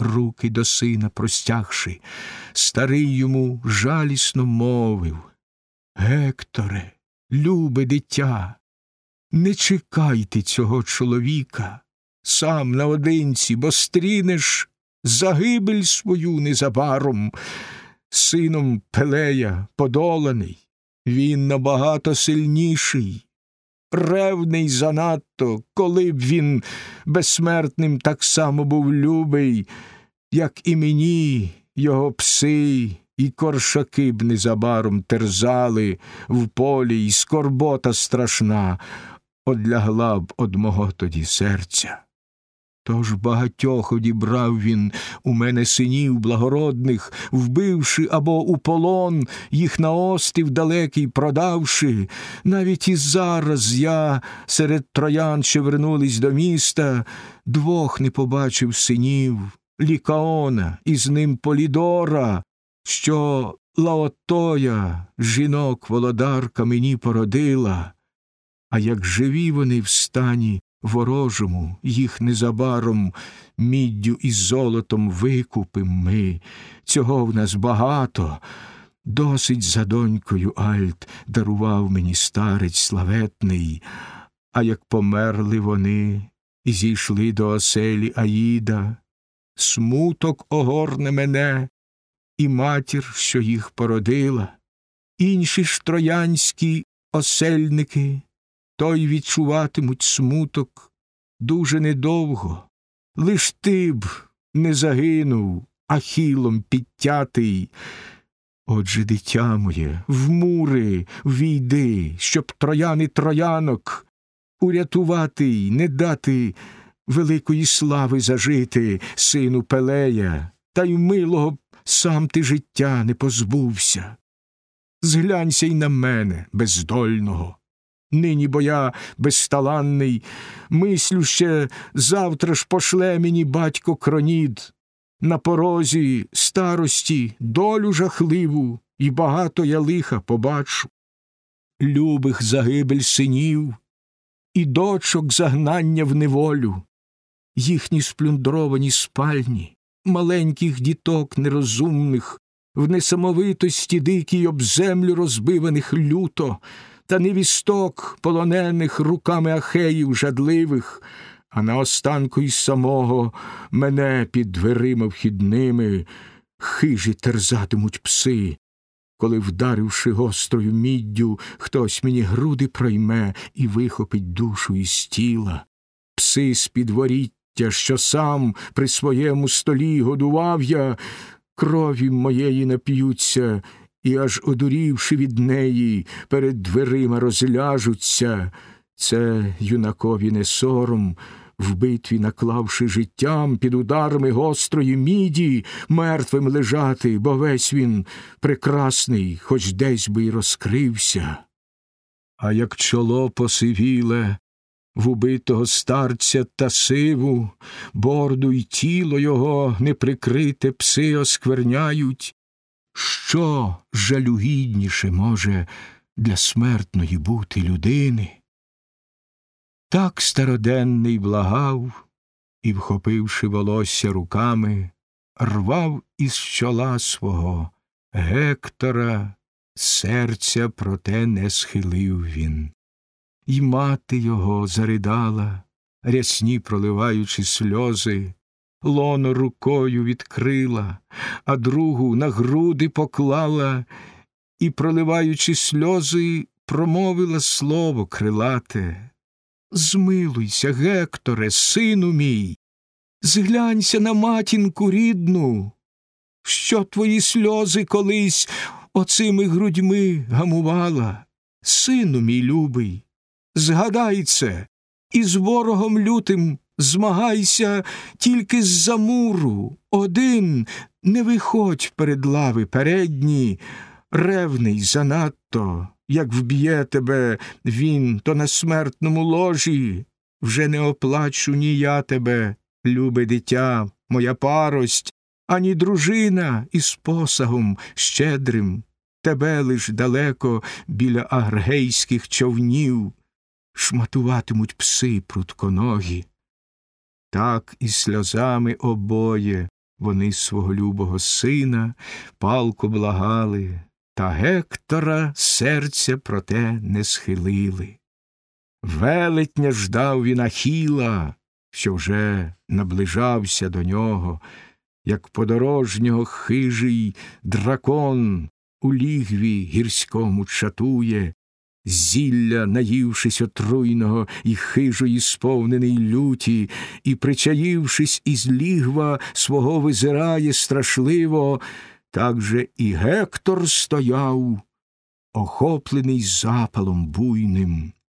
руки до сина простягши, старий йому жалісно мовив Гекторе, любе дитя, не чекайте цього чоловіка, сам наодинці, бо стрінеш загибель свою незабаром, сином Пелея подоланий, він набагато сильніший. Ревний занадто, коли б він безсмертним так само був любий, як і мені його пси і коршаки б незабаром терзали в полі, і скорбота страшна одлягла б од мого тоді серця. Тож багатьох одібрав він у мене синів благородних, вбивши або у полон, їх на острів далекий продавши, навіть і зараз я серед троян, що вернулись до міста, двох не побачив синів. Лікаона і з ним Полідора, що Лаотоя, жінок володарка мені породила, а як живі вони в стані ворожому, їх незабаром міддю і золотом викупим ми, цього в нас багато. Досить за донькою Альт дарував мені старець славетний, а як померли вони і зійшли до оселі Аїда, смуток огорне мене, і матір, що їх породила, інші ж троянські осельники той відчуватимуть смуток дуже недовго. Лиш ти б не загинув, ахілом підтятий. Отже, дитя моє, в мури війди, щоб трояни троянок урятувати й не дати великої слави зажити, сину Пелея, та й милого сам ти життя не позбувся. Зглянься й на мене, бездольного. Нині бо я безталанний, мислю ще завтра ж пошле мені батько кронід, на порозі старості долю жахливу, і багато я лиха побачу. Любих загибель синів, і дочок загнання в неволю, їхні сплюндровані спальні, маленьких діток нерозумних, в несамовитості дикій об землю розбиваних люто та невісток, полонених руками ахеїв жадливих, а на останку й самого мене під дверима вхідними хижі терзатимуть пси, коли, вдаривши гострою міддю, хтось мені груди пройме і вихопить душу із тіла, пси з підворіття, що сам при своєму столі годував я, крові моєї нап'ються і, аж одурівши від неї, перед дверима розляжуться. Це юнакові не сором, в битві наклавши життям під ударами гострої міді, мертвим лежати, бо весь він прекрасний, хоч десь би й розкрився. А як чоло посивіле, в убитого старця та сиву, борду й тіло його неприкрите пси оскверняють, що жалюгідніше може для смертної бути людини? Так староденний благав і, вхопивши волосся руками, рвав із чола свого Гектора, серця проте не схилив він. І мати його заридала, рясні проливаючи сльози, лоно рукою відкрила, а другу на груди поклала і, проливаючи сльози, промовила слово крилате. Змилуйся, Гекторе, сину мій, зглянься на матінку рідну, що твої сльози колись оцими грудьми гамувала. Сину мій любий, згадай це, і з ворогом лютим змагайся тільки з за муру, один не виходь перед лави передні, ревний занадто, як вб'є тебе він, то на смертному ложі. Вже не оплачу ні я тебе, любе дитя, моя парость, ані дружина із посагом щедрим, тебе лиш далеко біля аргейських човнів. Шматуватимуть пси прутконогі. Так і сльозами обоє вони свого любого сина палко благали, та Гектора серця проте не схилили. Велетня ждав він Ахіла, що вже наближався до нього, як подорожнього хижий дракон у лігві гірському чатує, зілля, наївшись отруйного і хижої сповнений люті, і, причаївшись із лігва свого визирає страшливо, так же і Гектор стояв, охоплений запалом буйним.